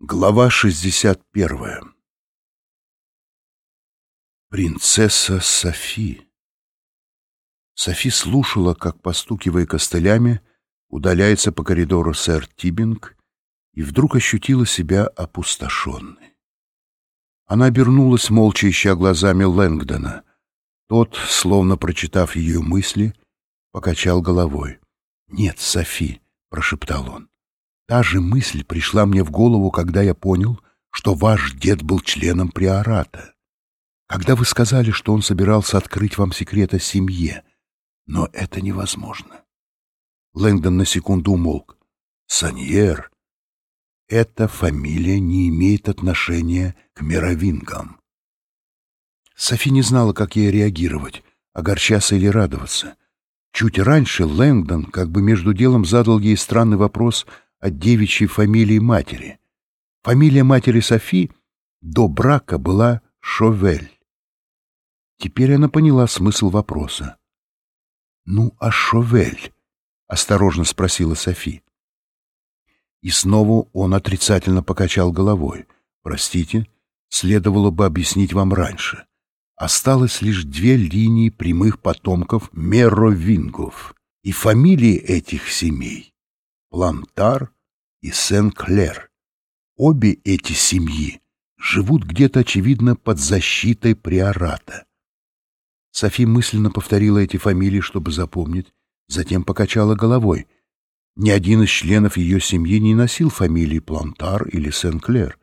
Глава 61 Принцесса Софи Софи слушала, как, постукивая костылями, удаляется по коридору сэр Тибинг, и вдруг ощутила себя опустошенной. Она обернулась, молча ища глазами Лэнгдона. Тот, словно прочитав ее мысли, покачал головой. «Нет, Софи», — прошептал он, Та же мысль пришла мне в голову, когда я понял, что ваш дед был членом приората. Когда вы сказали, что он собирался открыть вам секрет о семье. Но это невозможно. Лэнгдон на секунду умолк. Саньер. Эта фамилия не имеет отношения к мировингам. Софи не знала, как ей реагировать, огорчаться или радоваться. Чуть раньше Лэнгдон как бы между делом задал ей странный вопрос — от девичьей фамилии матери. Фамилия матери Софи до брака была Шовель. Теперь она поняла смысл вопроса. «Ну, а Шовель?» — осторожно спросила Софи. И снова он отрицательно покачал головой. «Простите, следовало бы объяснить вам раньше. Осталось лишь две линии прямых потомков меровингов, и фамилии этих семей Плантар и Сен-Клер. Обе эти семьи живут где-то, очевидно, под защитой приората. Софи мысленно повторила эти фамилии, чтобы запомнить, затем покачала головой. Ни один из членов ее семьи не носил фамилии Плантар или Сен-Клер.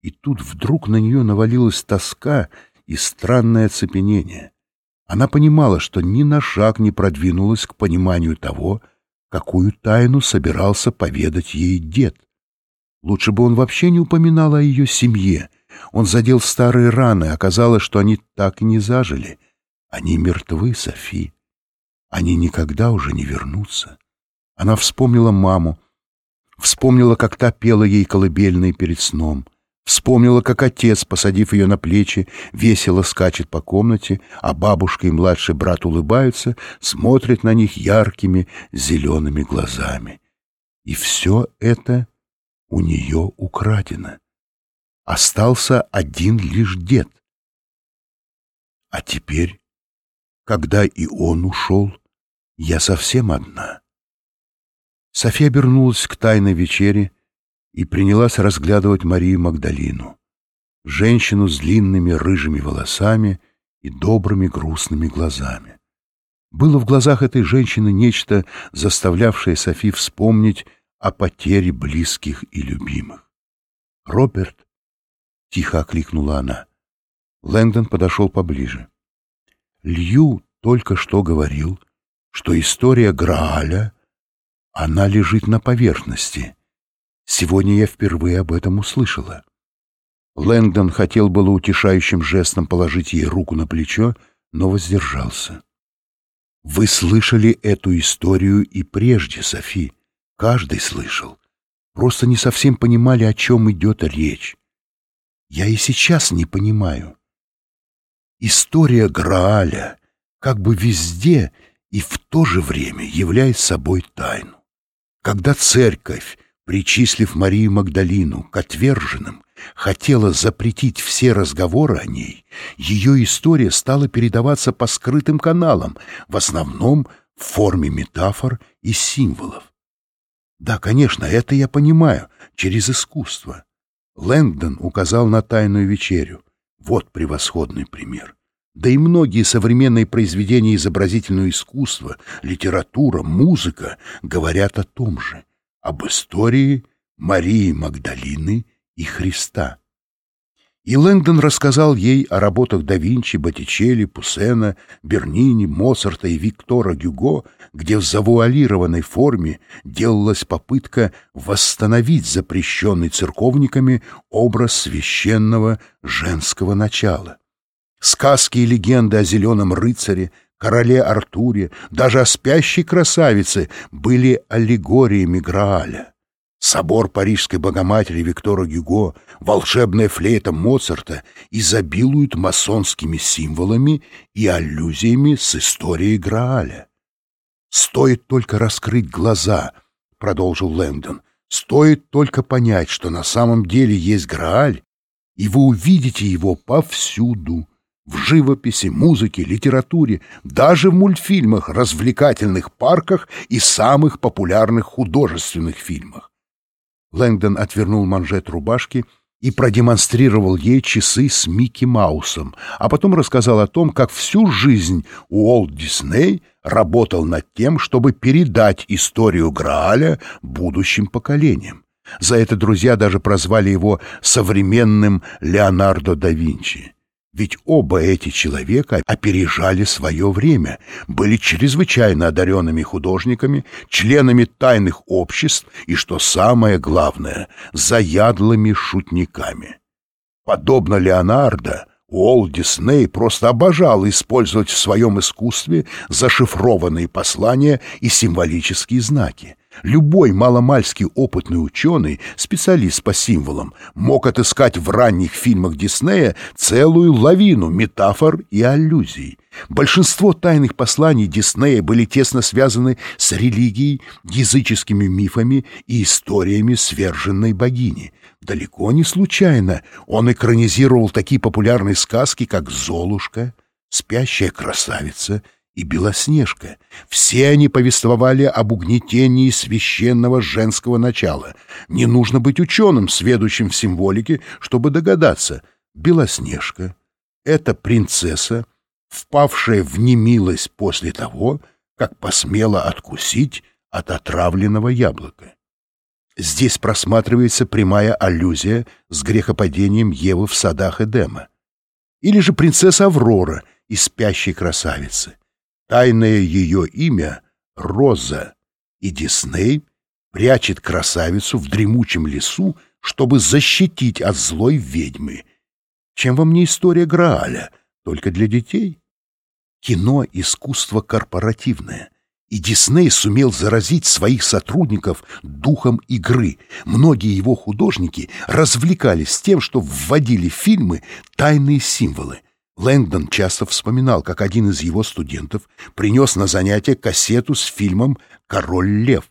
И тут вдруг на нее навалилась тоска и странное оцепенение. Она понимала, что ни на шаг не продвинулась к пониманию того, какую тайну собирался поведать ей дед. Лучше бы он вообще не упоминал о ее семье. Он задел старые раны, оказалось, что они так и не зажили. Они мертвы, Софи. Они никогда уже не вернутся. Она вспомнила маму, вспомнила, как та пела ей колыбельные перед сном — Вспомнила, как отец, посадив ее на плечи, весело скачет по комнате, а бабушка и младший брат улыбаются, смотрят на них яркими зелеными глазами. И все это у нее украдено. Остался один лишь дед. А теперь, когда и он ушел, я совсем одна. София обернулась к тайной вечере, и принялась разглядывать Марию Магдалину, женщину с длинными рыжими волосами и добрыми грустными глазами. Было в глазах этой женщины нечто, заставлявшее Софи вспомнить о потере близких и любимых. «Роберт!» — тихо окликнула она. Лэндон подошел поближе. Лью только что говорил, что история Грааля, она лежит на поверхности, Сегодня я впервые об этом услышала. Лэнгдон хотел было утешающим жестом положить ей руку на плечо, но воздержался. «Вы слышали эту историю и прежде, Софи. Каждый слышал. Просто не совсем понимали, о чем идет речь. Я и сейчас не понимаю. История Грааля как бы везде и в то же время являет собой тайну. Когда церковь причислив Марию Магдалину к отверженным, хотела запретить все разговоры о ней, ее история стала передаваться по скрытым каналам, в основном в форме метафор и символов. Да, конечно, это я понимаю, через искусство. Лэнгдон указал на тайную вечерю. Вот превосходный пример. Да и многие современные произведения изобразительного искусства, литература, музыка говорят о том же об истории Марии Магдалины и Христа. И Лэнгдон рассказал ей о работах да Винчи, Боттичелли, Пуссена, Бернини, Моцарта и Виктора Гюго, где в завуалированной форме делалась попытка восстановить запрещенный церковниками образ священного женского начала. Сказки и легенды о зеленом рыцаре — короле Артуре, даже о спящей красавице были аллегориями Грааля. Собор Парижской Богоматери Виктора Гюго, волшебная флейта Моцарта изобилуют масонскими символами и аллюзиями с историей Грааля. «Стоит только раскрыть глаза», — продолжил Лэндон, Стоит только понять, что на самом деле есть Грааль, и вы увидите его повсюду. В живописи, музыке, литературе, даже в мультфильмах, развлекательных парках и самых популярных художественных фильмах. Лэнгдон отвернул манжет рубашки и продемонстрировал ей часы с Микки Маусом, а потом рассказал о том, как всю жизнь Уолт Дисней работал над тем, чтобы передать историю Грааля будущим поколениям. За это друзья даже прозвали его современным Леонардо да Винчи. Ведь оба эти человека опережали свое время, были чрезвычайно одаренными художниками, членами тайных обществ и, что самое главное, заядлыми шутниками. Подобно Леонардо, Уолт Дисней просто обожал использовать в своем искусстве зашифрованные послания и символические знаки. Любой маломальский опытный ученый, специалист по символам, мог отыскать в ранних фильмах Диснея целую лавину метафор и аллюзий. Большинство тайных посланий Диснея были тесно связаны с религией, языческими мифами и историями сверженной богини. Далеко не случайно он экранизировал такие популярные сказки, как «Золушка», «Спящая красавица» и Белоснежка. Все они повествовали об угнетении священного женского начала. Не нужно быть ученым, сведущим в символике, чтобы догадаться. Белоснежка — это принцесса, впавшая в немилость после того, как посмела откусить от отравленного яблока. Здесь просматривается прямая аллюзия с грехопадением Евы в садах Эдема. Или же принцесса Аврора из «Спящей красавицы». Тайное ее имя — Роза, и Дисней прячет красавицу в дремучем лесу, чтобы защитить от злой ведьмы. Чем вам не история Грааля, только для детей? Кино — искусство корпоративное. И Дисней сумел заразить своих сотрудников духом игры. Многие его художники развлекались тем, что вводили в фильмы тайные символы. Лэнгдон часто вспоминал, как один из его студентов принес на занятие кассету с фильмом «Король лев».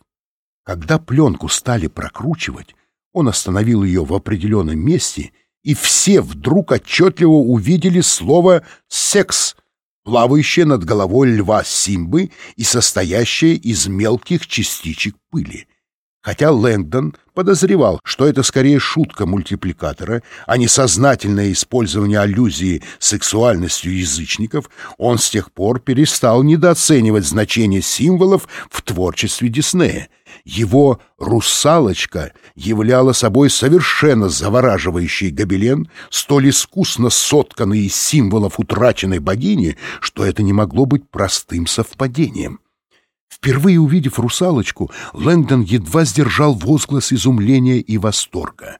Когда пленку стали прокручивать, он остановил ее в определенном месте, и все вдруг отчетливо увидели слово «секс», плавающее над головой льва Симбы и состоящее из мелких частичек пыли. Хотя Лэнгдон подозревал, что это скорее шутка мультипликатора, а не сознательное использование аллюзии сексуальностью язычников, он с тех пор перестал недооценивать значение символов в творчестве Диснея. Его «русалочка» являла собой совершенно завораживающий гобелен, столь искусно сотканный из символов утраченной богини, что это не могло быть простым совпадением. Впервые увидев русалочку, Лэнгдон едва сдержал возглас изумления и восторга.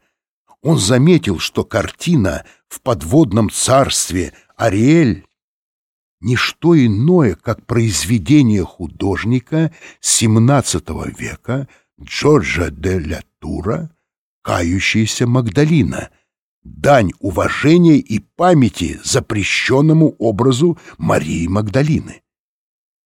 Он заметил, что картина в подводном царстве Ариэль — ничто иное, как произведение художника XVII века Джорджа де ля Тура «Кающаяся Магдалина», дань уважения и памяти запрещенному образу Марии Магдалины.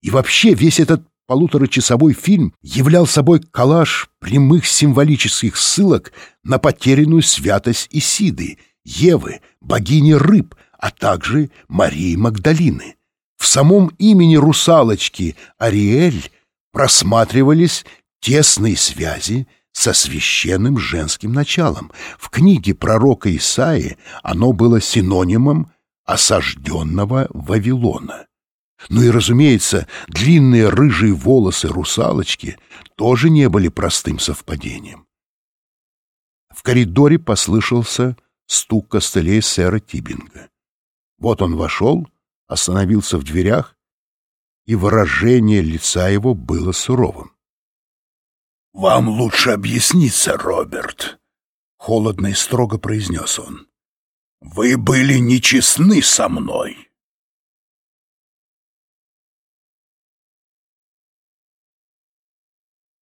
И вообще весь этот полуторачасовой фильм являл собой коллаж прямых символических ссылок на потерянную святость Исиды, Евы, богини рыб, а также Марии Магдалины. В самом имени русалочки Ариэль просматривались тесные связи со священным женским началом. В книге пророка Исаи оно было синонимом осажденного Вавилона. Ну и, разумеется, длинные рыжие волосы русалочки тоже не были простым совпадением. В коридоре послышался стук костылей сэра Тибинга. Вот он вошел, остановился в дверях, и выражение лица его было суровым. — Вам лучше объясниться, Роберт, — холодно и строго произнес он. — Вы были нечестны со мной.